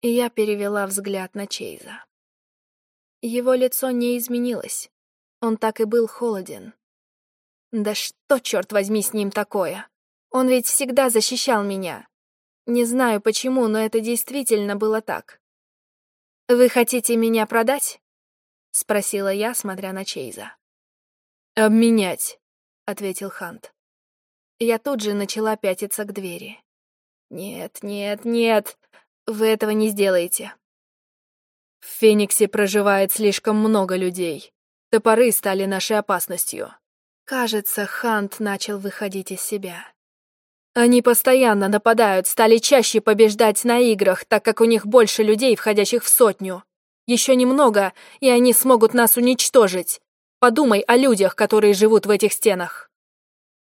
И я перевела взгляд на Чейза. Его лицо не изменилось. Он так и был холоден. Да что, черт возьми, с ним такое? Он ведь всегда защищал меня. Не знаю почему, но это действительно было так. «Вы хотите меня продать?» — спросила я, смотря на Чейза. «Обменять», — ответил Хант. Я тут же начала пятиться к двери. «Нет, нет, нет, вы этого не сделаете». В Фениксе проживает слишком много людей. Топоры стали нашей опасностью. Кажется, Хант начал выходить из себя. Они постоянно нападают, стали чаще побеждать на играх, так как у них больше людей, входящих в сотню. Еще немного, и они смогут нас уничтожить. Подумай о людях, которые живут в этих стенах.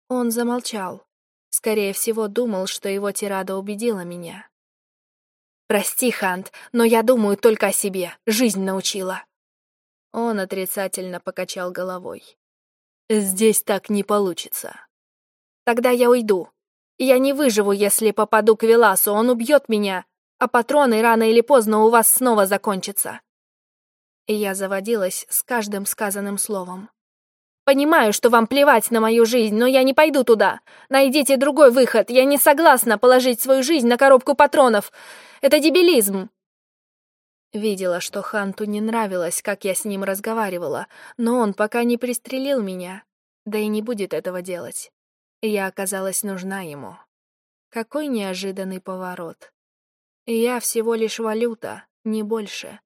Он замолчал. Скорее всего, думал, что его тирада убедила меня. «Прости, Хант, но я думаю только о себе. Жизнь научила». Он отрицательно покачал головой. Здесь так не получится. Тогда я уйду. Я не выживу, если попаду к Веласу, он убьет меня, а патроны рано или поздно у вас снова закончатся. Я заводилась с каждым сказанным словом. Понимаю, что вам плевать на мою жизнь, но я не пойду туда. Найдите другой выход. Я не согласна положить свою жизнь на коробку патронов. Это дебилизм. Видела, что Ханту не нравилось, как я с ним разговаривала, но он пока не пристрелил меня, да и не будет этого делать. Я оказалась нужна ему. Какой неожиданный поворот. Я всего лишь валюта, не больше.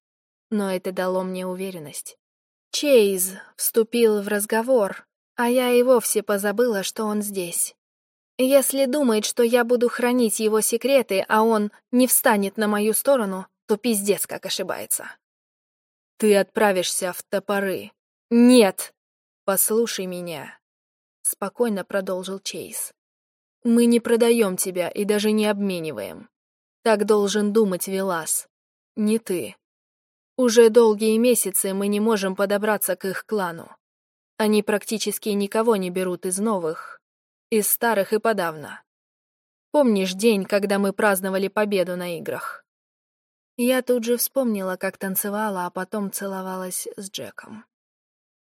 Но это дало мне уверенность. Чейз вступил в разговор, а я и вовсе позабыла, что он здесь. Если думает, что я буду хранить его секреты, а он не встанет на мою сторону, то пиздец как ошибается. Ты отправишься в топоры. Нет! Послушай меня. Спокойно продолжил Чейз. Мы не продаем тебя и даже не обмениваем. Так должен думать Велас. Не ты. Уже долгие месяцы мы не можем подобраться к их клану. Они практически никого не берут из новых, из старых и подавно. Помнишь день, когда мы праздновали победу на играх? Я тут же вспомнила, как танцевала, а потом целовалась с Джеком.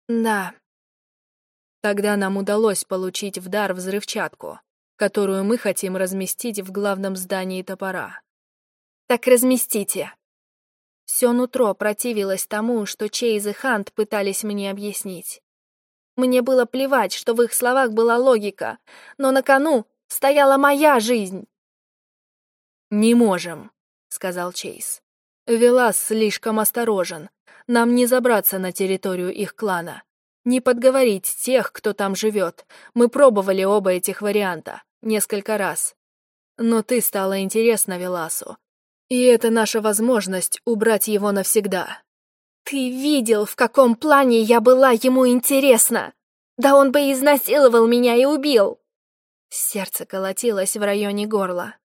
Да. Тогда нам удалось получить в дар взрывчатку, которую мы хотим разместить в главном здании топора. Так разместите. Все нутро противилось тому, что Чейз и Хант пытались мне объяснить. Мне было плевать, что в их словах была логика, но на кону стояла моя жизнь. «Не можем», сказал Чейз. «Велас слишком осторожен. Нам не забраться на территорию их клана. Не подговорить тех, кто там живет. Мы пробовали оба этих варианта. Несколько раз. Но ты стала интересна Веласу. И это наша возможность убрать его навсегда». «Ты видел, в каком плане я была ему интересна? Да он бы изнасиловал меня и убил!» Сердце колотилось в районе горла.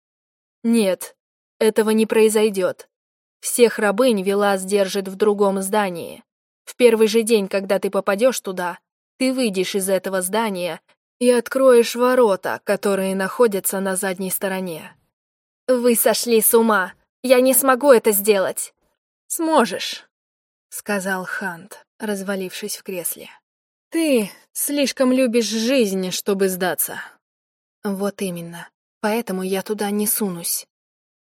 «Нет, этого не произойдет. Всех рабынь Велас держит в другом здании. В первый же день, когда ты попадешь туда, ты выйдешь из этого здания и откроешь ворота, которые находятся на задней стороне. Вы сошли с ума. Я не смогу это сделать. Сможешь, сказал Хант, развалившись в кресле. Ты слишком любишь жизнь, чтобы сдаться. Вот именно. Поэтому я туда не сунусь.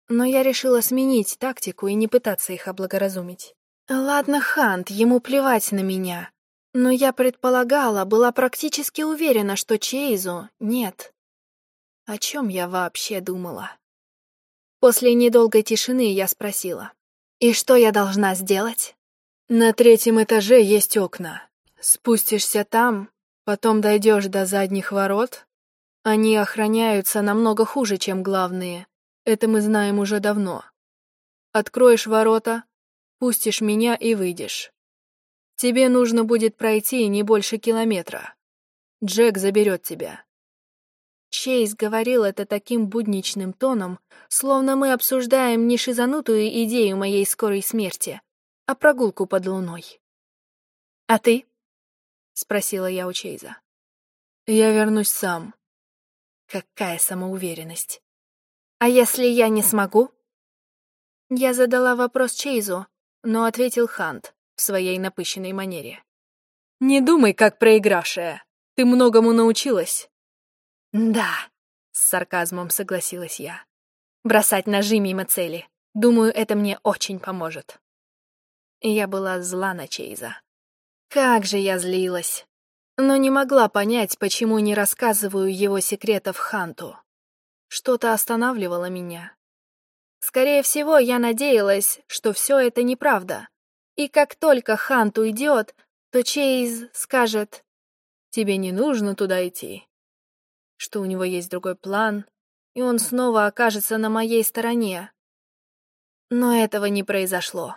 Но я решила сменить тактику и не пытаться их облагоразумить. Ладно, Хант, ему плевать на меня. Но я предполагала, была практически уверена, что Чейзу нет. О чем я вообще думала? После недолгой тишины я спросила. «И что я должна сделать?» «На третьем этаже есть окна. Спустишься там, потом дойдешь до задних ворот. Они охраняются намного хуже, чем главные, это мы знаем уже давно. Откроешь ворота, пустишь меня и выйдешь. Тебе нужно будет пройти не больше километра. Джек заберет тебя. Чейз говорил это таким будничным тоном, словно мы обсуждаем не шизанутую идею моей скорой смерти, а прогулку под луной. «А ты?» — спросила я у Чейза. «Я вернусь сам». Какая самоуверенность. А если я не смогу? Я задала вопрос Чейзу, но ответил Хант в своей напыщенной манере. «Не думай, как проигравшая. Ты многому научилась». «Да», — с сарказмом согласилась я. «Бросать ножи мимо цели. Думаю, это мне очень поможет». Я была зла на Чейза. Как же я злилась. Но не могла понять, почему не рассказываю его секретов Ханту. Что-то останавливало меня. Скорее всего, я надеялась, что все это неправда. И как только Хант уйдет, то Чейз скажет, «Тебе не нужно туда идти», что у него есть другой план, и он снова окажется на моей стороне. Но этого не произошло.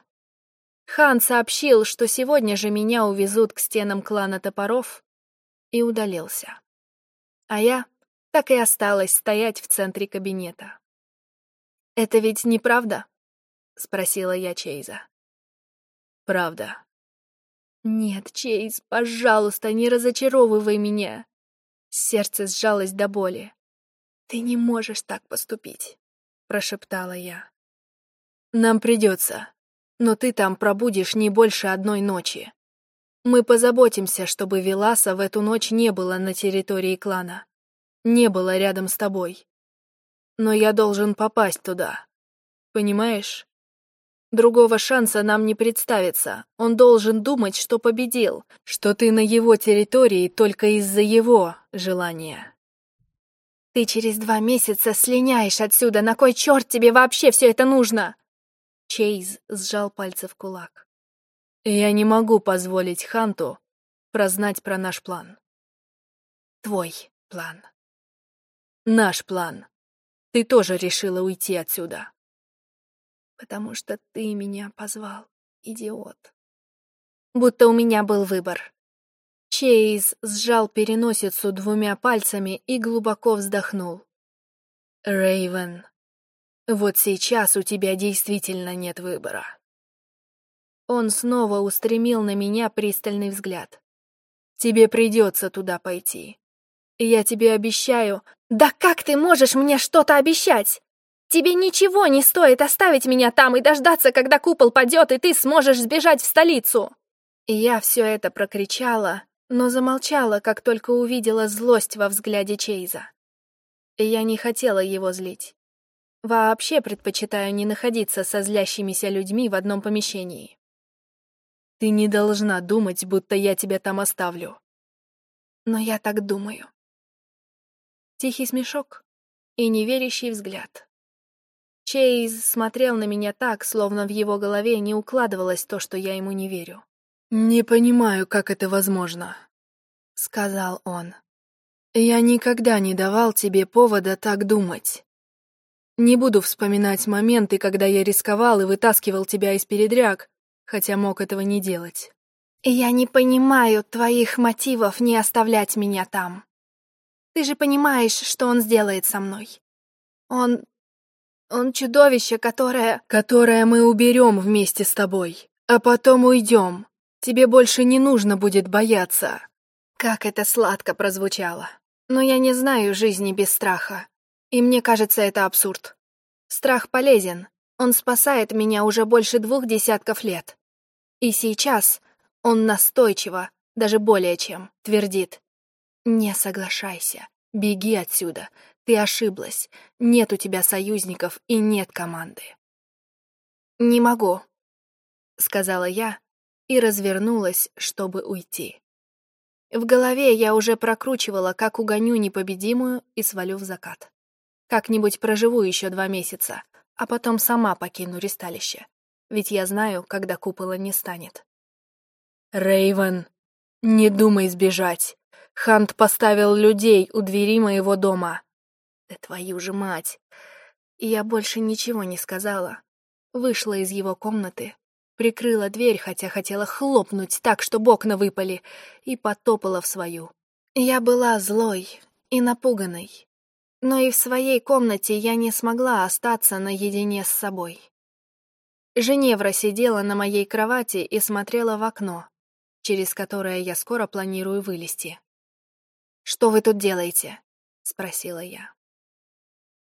Хан сообщил, что сегодня же меня увезут к стенам клана топоров, и удалился. А я так и осталась стоять в центре кабинета. «Это ведь неправда?» — спросила я Чейза. «Правда». «Нет, Чейз, пожалуйста, не разочаровывай меня». Сердце сжалось до боли. «Ты не можешь так поступить», — прошептала я. «Нам придется, но ты там пробудешь не больше одной ночи. Мы позаботимся, чтобы Веласа в эту ночь не было на территории клана, не было рядом с тобой но я должен попасть туда. Понимаешь? Другого шанса нам не представится. Он должен думать, что победил, что ты на его территории только из-за его желания. Ты через два месяца слиняешь отсюда. На кой черт тебе вообще все это нужно? Чейз сжал пальцы в кулак. Я не могу позволить Ханту прознать про наш план. Твой план. Наш план. Ты тоже решила уйти отсюда. Потому что ты меня позвал, идиот. Будто у меня был выбор. Чейз сжал переносицу двумя пальцами и глубоко вздохнул. Рейвен, вот сейчас у тебя действительно нет выбора. Он снова устремил на меня пристальный взгляд. Тебе придется туда пойти. Я тебе обещаю, «Да как ты можешь мне что-то обещать? Тебе ничего не стоит оставить меня там и дождаться, когда купол падет, и ты сможешь сбежать в столицу!» Я все это прокричала, но замолчала, как только увидела злость во взгляде Чейза. Я не хотела его злить. Вообще предпочитаю не находиться со злящимися людьми в одном помещении. Ты не должна думать, будто я тебя там оставлю. Но я так думаю. Тихий смешок и неверящий взгляд. Чейз смотрел на меня так, словно в его голове не укладывалось то, что я ему не верю. «Не понимаю, как это возможно», — сказал он. «Я никогда не давал тебе повода так думать. Не буду вспоминать моменты, когда я рисковал и вытаскивал тебя из передряг, хотя мог этого не делать». «Я не понимаю твоих мотивов не оставлять меня там», ты же понимаешь, что он сделает со мной. Он... он чудовище, которое... Которое мы уберем вместе с тобой, а потом уйдем. Тебе больше не нужно будет бояться. Как это сладко прозвучало. Но я не знаю жизни без страха. И мне кажется, это абсурд. Страх полезен. Он спасает меня уже больше двух десятков лет. И сейчас он настойчиво, даже более чем, твердит. Не соглашайся. Беги отсюда. Ты ошиблась. Нет у тебя союзников и нет команды. Не могу, сказала я и развернулась, чтобы уйти. В голове я уже прокручивала, как угоню непобедимую и свалю в закат. Как-нибудь проживу еще два месяца, а потом сама покину ристалище. Ведь я знаю, когда купола не станет. Рейвен, не думай сбежать. Хант поставил людей у двери моего дома. Да твою же мать! И я больше ничего не сказала. Вышла из его комнаты, прикрыла дверь, хотя хотела хлопнуть так, что окна выпали, и потопала в свою. Я была злой и напуганной, но и в своей комнате я не смогла остаться наедине с собой. Женевра сидела на моей кровати и смотрела в окно, через которое я скоро планирую вылезти. «Что вы тут делаете?» — спросила я.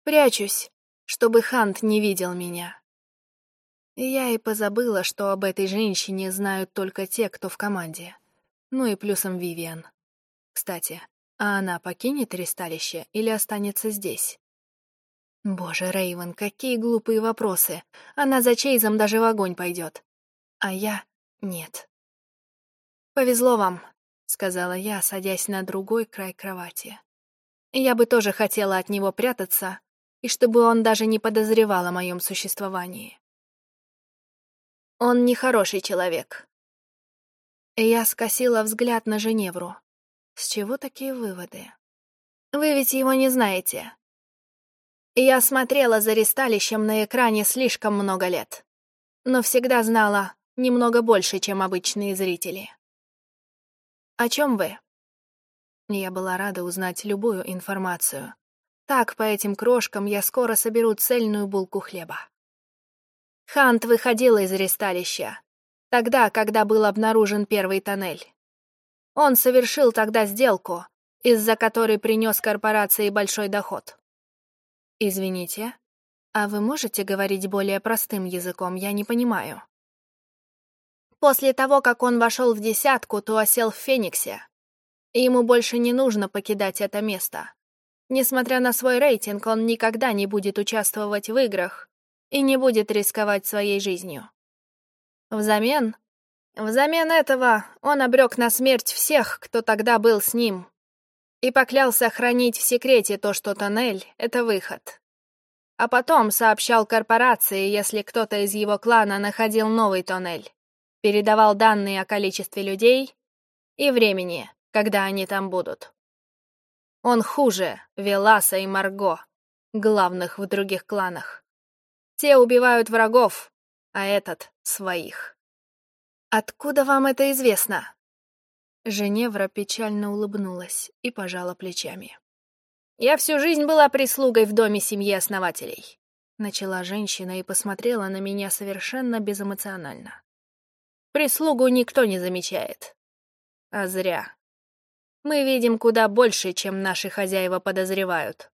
«Прячусь, чтобы Хант не видел меня». Я и позабыла, что об этой женщине знают только те, кто в команде. Ну и плюсом Вивиан. Кстати, а она покинет ресталище или останется здесь? Боже, Рейвен, какие глупые вопросы. Она за Чейзом даже в огонь пойдет. А я — нет. «Повезло вам», — сказала я, садясь на другой край кровати. Я бы тоже хотела от него прятаться, и чтобы он даже не подозревал о моем существовании. Он нехороший человек. Я скосила взгляд на Женевру. С чего такие выводы? Вы ведь его не знаете. Я смотрела за ресталищем на экране слишком много лет, но всегда знала немного больше, чем обычные зрители. «О чем вы?» Я была рада узнать любую информацию. Так, по этим крошкам я скоро соберу цельную булку хлеба. Хант выходил из ресталища. Тогда, когда был обнаружен первый тоннель. Он совершил тогда сделку, из-за которой принес корпорации большой доход. «Извините, а вы можете говорить более простым языком? Я не понимаю». После того, как он вошел в десятку, то осел в Фениксе. Ему больше не нужно покидать это место. Несмотря на свой рейтинг, он никогда не будет участвовать в играх и не будет рисковать своей жизнью. Взамен... Взамен этого он обрек на смерть всех, кто тогда был с ним, и поклялся хранить в секрете то, что тоннель — это выход. А потом сообщал корпорации, если кто-то из его клана находил новый тоннель, передавал данные о количестве людей и времени, когда они там будут. Он хуже Веласа и Марго, главных в других кланах. Те убивают врагов, а этот — своих. «Откуда вам это известно?» Женевра печально улыбнулась и пожала плечами. «Я всю жизнь была прислугой в доме семьи основателей», — начала женщина и посмотрела на меня совершенно безэмоционально. «Прислугу никто не замечает. А зря. Мы видим куда больше, чем наши хозяева подозревают».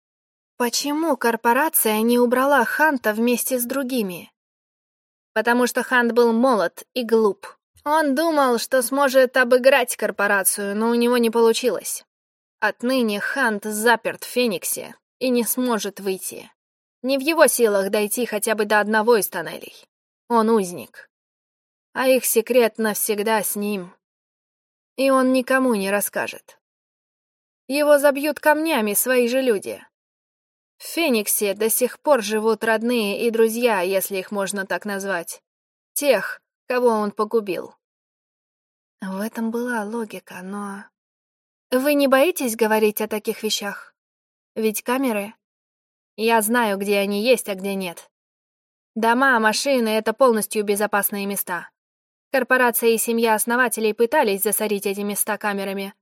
«Почему корпорация не убрала Ханта вместе с другими?» «Потому что Хант был молод и глуп», он думал, что сможет обыграть корпорацию, но у него не получилось. Отныне Хант заперт в Фениксе и не сможет выйти. Не в его силах дойти хотя бы до одного из тоннелей. Он узник. А их секрет навсегда с ним. И он никому не расскажет. Его забьют камнями свои же люди. В Фениксе до сих пор живут родные и друзья, если их можно так назвать. Тех, кого он погубил. В этом была логика, но... Вы не боитесь говорить о таких вещах? Ведь камеры... Я знаю, где они есть, а где нет. Дома, машины — это полностью безопасные места. Корпорация и семья основателей пытались засорить эти места камерами,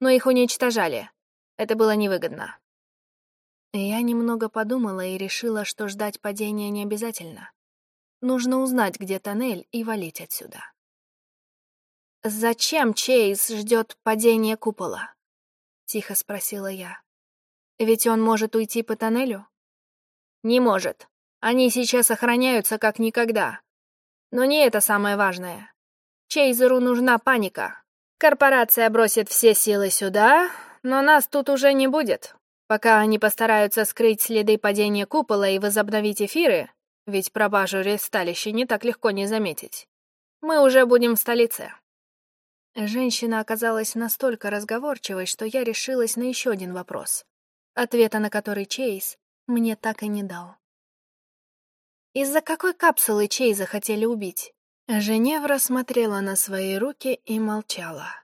но их уничтожали. Это было невыгодно. Я немного подумала и решила, что ждать падения не обязательно. Нужно узнать, где тоннель, и валить отсюда. «Зачем Чейз ждет падения купола?» — тихо спросила я. «Ведь он может уйти по тоннелю?» «Не может. Они сейчас охраняются как никогда. Но не это самое важное. Чейзеру нужна паника. Корпорация бросит все силы сюда, но нас тут уже не будет. Пока они постараются скрыть следы падения купола и возобновить эфиры, ведь пропажу ресталища не так легко не заметить. Мы уже будем в столице. Женщина оказалась настолько разговорчивой, что я решилась на еще один вопрос, ответа на который Чейз мне так и не дал. Из-за какой капсулы Чейза хотели убить? Женевра смотрела на свои руки и молчала.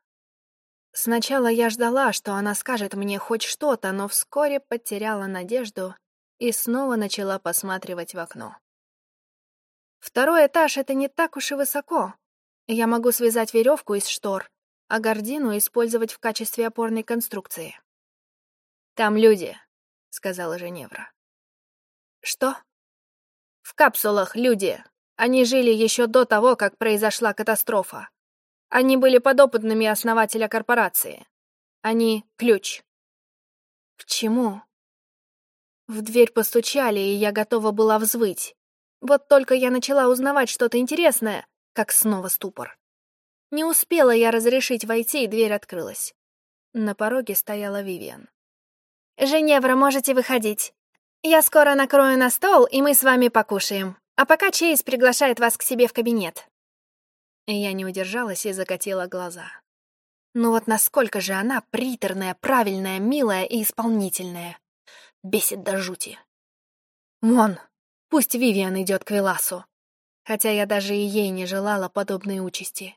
Сначала я ждала, что она скажет мне хоть что-то, но вскоре потеряла надежду и снова начала посматривать в окно. Второй этаж — это не так уж и высоко. Я могу связать веревку из штор, а гордину использовать в качестве опорной конструкции. «Там люди», — сказала Женевра. «Что?» «В капсулах люди. Они жили еще до того, как произошла катастрофа. Они были подопытными основателя корпорации. Они — ключ». «К чему?» В дверь постучали, и я готова была взвыть. Вот только я начала узнавать что-то интересное, как снова ступор. Не успела я разрешить войти, и дверь открылась. На пороге стояла Вивиан. «Женевра, можете выходить. Я скоро накрою на стол, и мы с вами покушаем. А пока Чейз приглашает вас к себе в кабинет». Я не удержалась и закатила глаза. Ну вот насколько же она приторная, правильная, милая и исполнительная. Бесит до жути. Вон, пусть Вивиан идет к Веласу. Хотя я даже и ей не желала подобной участи.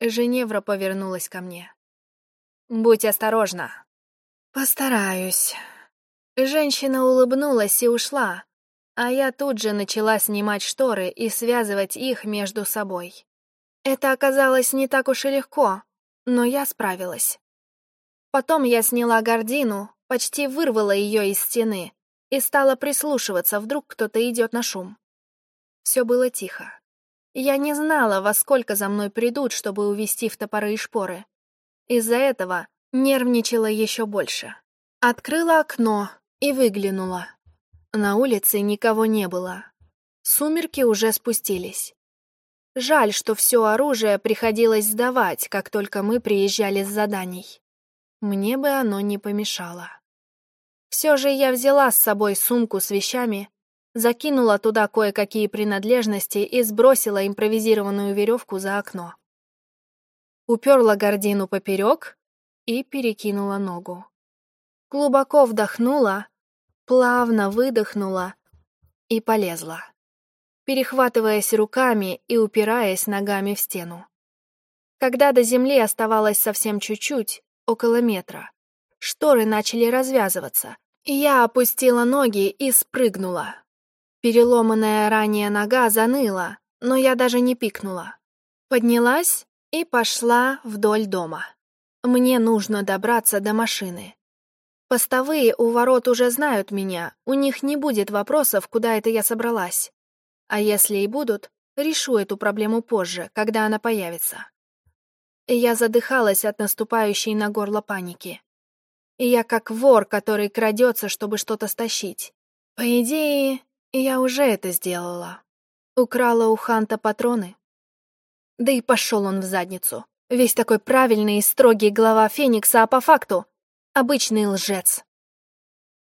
Женевра повернулась ко мне. «Будь осторожна». «Постараюсь». Женщина улыбнулась и ушла, а я тут же начала снимать шторы и связывать их между собой. Это оказалось не так уж и легко, но я справилась. Потом я сняла гордину, почти вырвала ее из стены и стала прислушиваться, вдруг кто-то идет на шум. Все было тихо. Я не знала, во сколько за мной придут, чтобы увести в топоры и шпоры. Из-за этого нервничала еще больше. Открыла окно и выглянула. На улице никого не было. Сумерки уже спустились. Жаль, что все оружие приходилось сдавать, как только мы приезжали с заданий. Мне бы оно не помешало. Все же я взяла с собой сумку с вещами, закинула туда кое-какие принадлежности и сбросила импровизированную веревку за окно. Уперла гордину поперек и перекинула ногу. Глубоко вдохнула, плавно выдохнула и полезла перехватываясь руками и упираясь ногами в стену. Когда до земли оставалось совсем чуть-чуть, около метра, шторы начали развязываться, и я опустила ноги и спрыгнула. Переломанная ранее нога заныла, но я даже не пикнула. Поднялась и пошла вдоль дома. Мне нужно добраться до машины. Постовые у ворот уже знают меня, у них не будет вопросов, куда это я собралась. А если и будут, решу эту проблему позже, когда она появится. Я задыхалась от наступающей на горло паники. И я как вор, который крадется, чтобы что-то стащить. По идее, я уже это сделала. Украла у Ханта патроны. Да и пошел он в задницу. Весь такой правильный и строгий глава Феникса, а по факту — обычный лжец.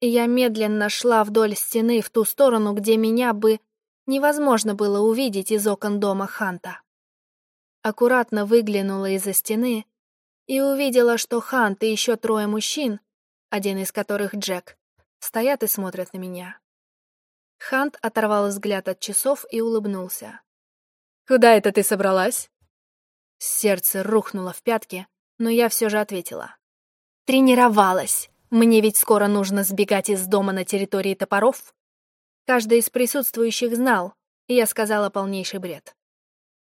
Я медленно шла вдоль стены в ту сторону, где меня бы невозможно было увидеть из окон дома Ханта. Аккуратно выглянула из-за стены и увидела, что Хант и еще трое мужчин, один из которых Джек, стоят и смотрят на меня. Хант оторвал взгляд от часов и улыбнулся. «Куда это ты собралась?» Сердце рухнуло в пятки, но я все же ответила. «Тренировалась. Мне ведь скоро нужно сбегать из дома на территории топоров». Каждый из присутствующих знал, и я сказала полнейший бред.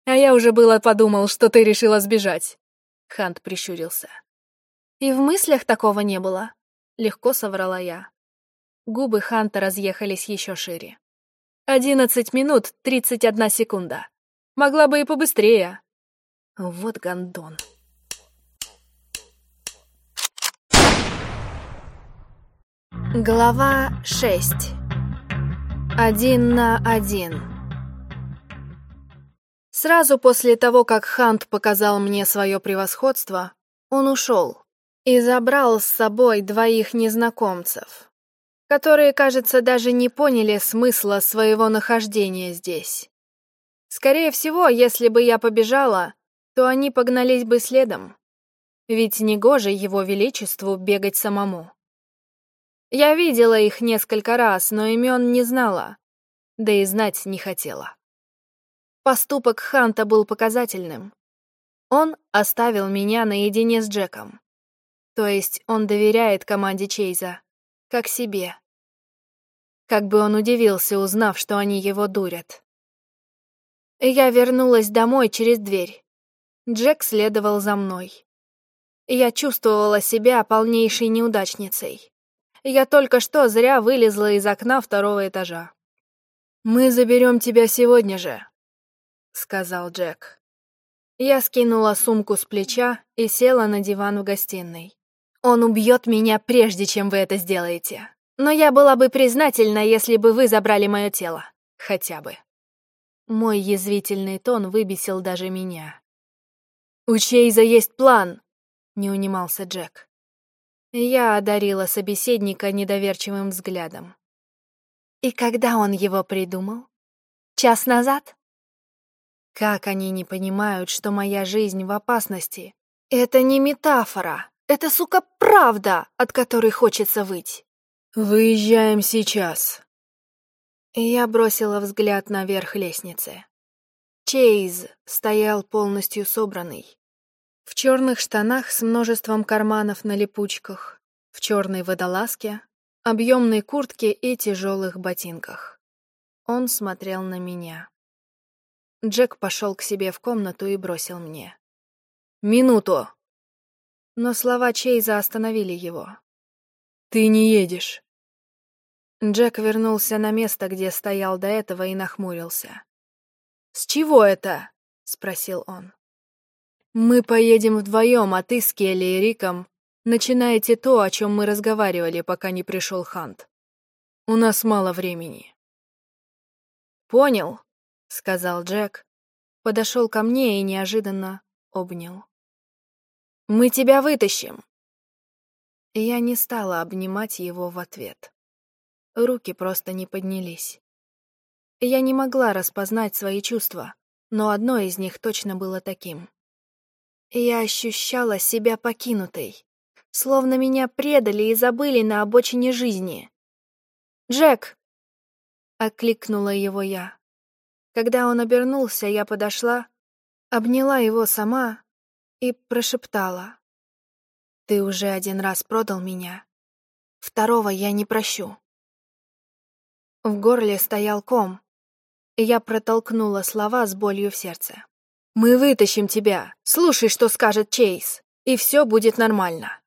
«А я уже было подумал, что ты решила сбежать», — Хант прищурился. «И в мыслях такого не было», — легко соврала я. Губы Ханта разъехались еще шире. «Одиннадцать минут тридцать одна секунда. Могла бы и побыстрее». Вот гондон. Глава шесть один на один. Сразу после того, как Хант показал мне свое превосходство, он ушел и забрал с собой двоих незнакомцев, которые, кажется, даже не поняли смысла своего нахождения здесь. Скорее всего, если бы я побежала, то они погнались бы следом, ведь негоже его величеству бегать самому. Я видела их несколько раз, но имен не знала, да и знать не хотела. Поступок Ханта был показательным. Он оставил меня наедине с Джеком. То есть он доверяет команде Чейза, как себе. Как бы он удивился, узнав, что они его дурят. Я вернулась домой через дверь. Джек следовал за мной. Я чувствовала себя полнейшей неудачницей. Я только что зря вылезла из окна второго этажа. «Мы заберем тебя сегодня же», — сказал Джек. Я скинула сумку с плеча и села на диван в гостиной. «Он убьет меня, прежде чем вы это сделаете. Но я была бы признательна, если бы вы забрали мое тело. Хотя бы». Мой язвительный тон выбесил даже меня. «У Чейза есть план!» — не унимался Джек. Я одарила собеседника недоверчивым взглядом. «И когда он его придумал? Час назад?» Как они не понимают, что моя жизнь в опасности? Это не метафора. Это, сука, правда, от которой хочется выть. «Выезжаем сейчас». Я бросила взгляд наверх лестницы. Чейз стоял полностью собранный. В черных штанах с множеством карманов на липучках, в черной водолазке, объемной куртке и тяжелых ботинках. Он смотрел на меня. Джек пошел к себе в комнату и бросил мне. «Минуту!» Но слова Чейза остановили его. «Ты не едешь». Джек вернулся на место, где стоял до этого, и нахмурился. «С чего это?» — спросил он. «Мы поедем вдвоем, а ты с Келли и Риком начинаете то, о чем мы разговаривали, пока не пришел Хант. У нас мало времени». «Понял», — сказал Джек, подошел ко мне и неожиданно обнял. «Мы тебя вытащим!» Я не стала обнимать его в ответ. Руки просто не поднялись. Я не могла распознать свои чувства, но одно из них точно было таким. Я ощущала себя покинутой, словно меня предали и забыли на обочине жизни. «Джек!» — окликнула его я. Когда он обернулся, я подошла, обняла его сама и прошептала. «Ты уже один раз продал меня. Второго я не прощу». В горле стоял ком, и я протолкнула слова с болью в сердце. «Мы вытащим тебя. Слушай, что скажет Чейз, и все будет нормально».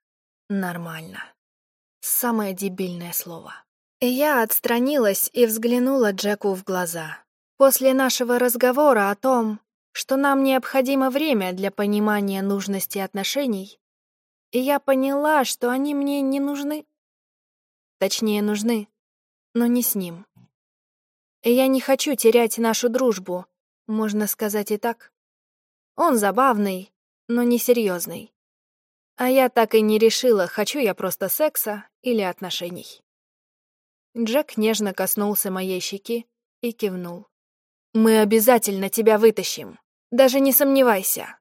«Нормально». Самое дебильное слово. Я отстранилась и взглянула Джеку в глаза. После нашего разговора о том, что нам необходимо время для понимания нужности отношений, я поняла, что они мне не нужны. Точнее, нужны, но не с ним. Я не хочу терять нашу дружбу, можно сказать и так. Он забавный, но не серьезный. А я так и не решила, хочу я просто секса или отношений. Джек нежно коснулся моей щеки и кивнул. «Мы обязательно тебя вытащим. Даже не сомневайся».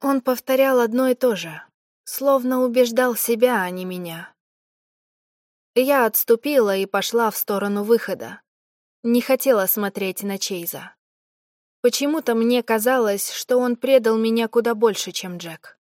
Он повторял одно и то же, словно убеждал себя, а не меня. Я отступила и пошла в сторону выхода. Не хотела смотреть на Чейза. Почему-то мне казалось, что он предал меня куда больше, чем Джек.